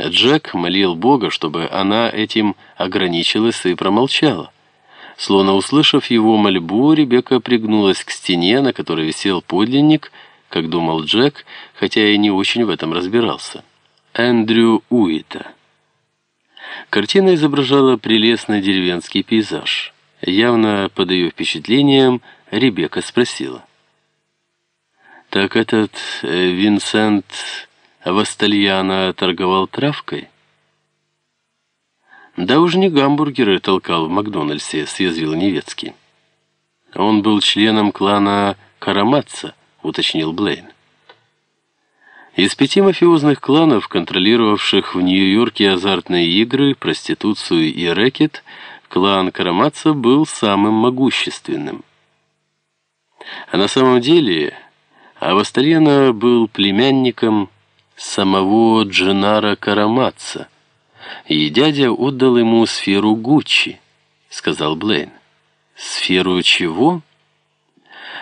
Джек молил Бога, чтобы она этим ограничилась и промолчала. Словно услышав его мольбу, Ребекка пригнулась к стене, на которой висел подлинник, как думал Джек, хотя и не очень в этом разбирался. Эндрю Уита. Картина изображала прелестный деревенский пейзаж. Явно под ее впечатлением Ребекка спросила. «Так этот э, Винсент Вастальяна торговал травкой?» «Да уж не гамбургеры толкал в Макдональдсе», — съязвил Невецкий. «Он был членом клана Караматца», — уточнил Блейн. Из пяти мафиозных кланов, контролировавших в Нью-Йорке азартные игры, проституцию и рэкет, клан Караматца был самым могущественным. А на самом деле Авастальяна был племянником самого Дженара Караматца, и дядя отдал ему сферу Гуччи, сказал Блейн. Сферу чего?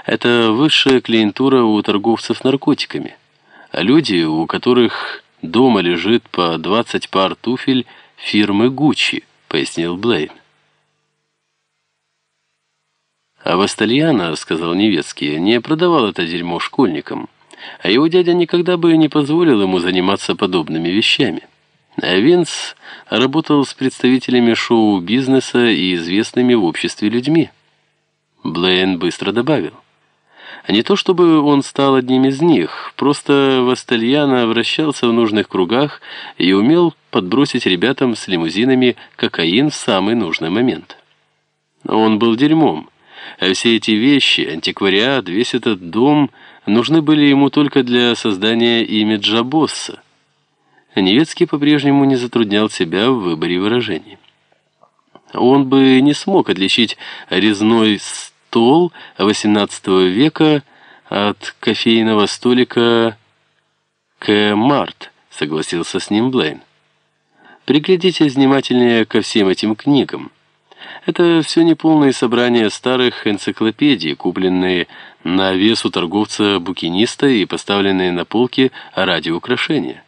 Это высшая клиентура у торговцев наркотиками. А люди, у которых дома лежит по 20 пар туфель фирмы Гуччи, пояснил Блейн. А Вастальяна, сказал Невецкий, не продавал это дерьмо школьникам, а его дядя никогда бы не позволил ему заниматься подобными вещами. А Винс работал с представителями шоу-бизнеса и известными в обществе людьми. Блейн быстро добавил. Не то чтобы он стал одним из них, просто Вастальяна вращался в нужных кругах и умел подбросить ребятам с лимузинами кокаин в самый нужный момент. Он был дерьмом, а все эти вещи, антиквариат, весь этот дом нужны были ему только для создания имиджа босса. Невецкий по-прежнему не затруднял себя в выборе выражений. Он бы не смог отличить резной стол XVIII века от кофейного столика К. согласился с ним Блейн. Приглядитесь внимательнее ко всем этим книгам. Это все неполные собрания старых энциклопедий, купленные на вес у торговца-букиниста и поставленные на полки ради украшения.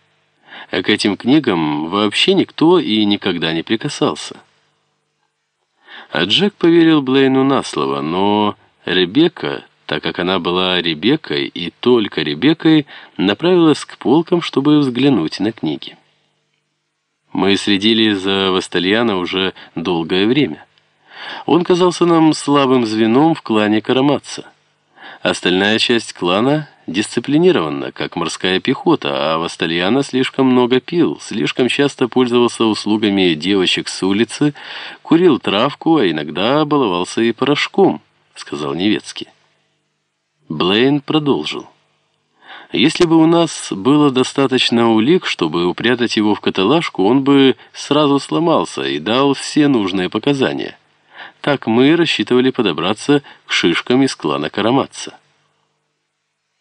А к этим книгам вообще никто и никогда не прикасался. А Джек поверил Блейну на слово, но Ребекка, так как она была Ребеккой и только Ребеккой, направилась к полкам, чтобы взглянуть на книги. Мы следили за Вастальяна уже долгое время. Он казался нам слабым звеном в клане Караматца. Остальная часть клана дисциплинирована, как морская пехота, а Вастальяна слишком много пил, слишком часто пользовался услугами девочек с улицы, курил травку, а иногда баловался и порошком, сказал Невецкий. Блейн продолжил. Если бы у нас было достаточно улик, чтобы упрятать его в каталажку, он бы сразу сломался и дал все нужные показания. Так мы рассчитывали подобраться к шишкам из клана Караматца.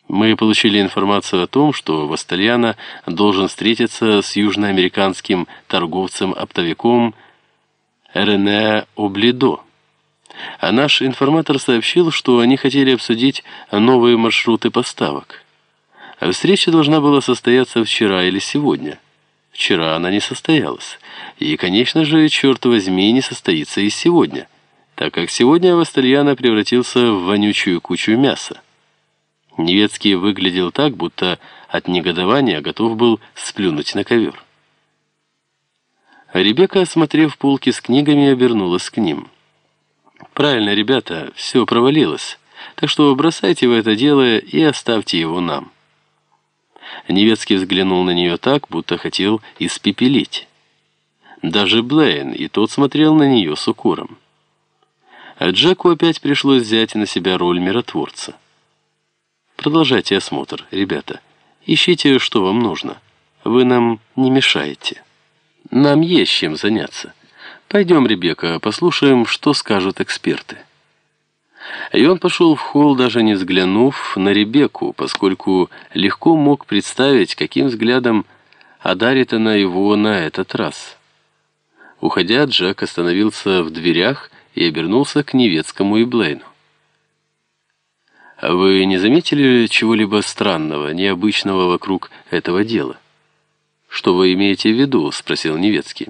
Мы получили информацию о том, что Вастальяна должен встретиться с южноамериканским торговцем-оптовиком Рене Облидо. А наш информатор сообщил, что они хотели обсудить новые маршруты поставок. Встреча должна была состояться вчера или сегодня. Вчера она не состоялась. И, конечно же, черт возьми, не состоится и сегодня так как сегодня Вастальяна превратился в вонючую кучу мяса. Невецкий выглядел так, будто от негодования готов был сплюнуть на ковер. Ребекка, осмотрев полки с книгами, обернулась к ним. «Правильно, ребята, все провалилось, так что бросайте в это дело и оставьте его нам». Невецкий взглянул на нее так, будто хотел испепелить. Даже Блейн, и тот смотрел на нее с укором. А Джеку опять пришлось взять на себя роль миротворца. Продолжайте осмотр, ребята. Ищите, что вам нужно. Вы нам не мешаете. Нам есть чем заняться. Пойдем, Ребекка, послушаем, что скажут эксперты. И он пошел в холл, даже не взглянув на Ребекку, поскольку легко мог представить, каким взглядом одарит она его на этот раз. Уходя, Джек остановился в дверях и обернулся к Невецкому и Блейну. «А вы не заметили чего-либо странного, необычного вокруг этого дела?» «Что вы имеете в виду?» — спросил Невецкий.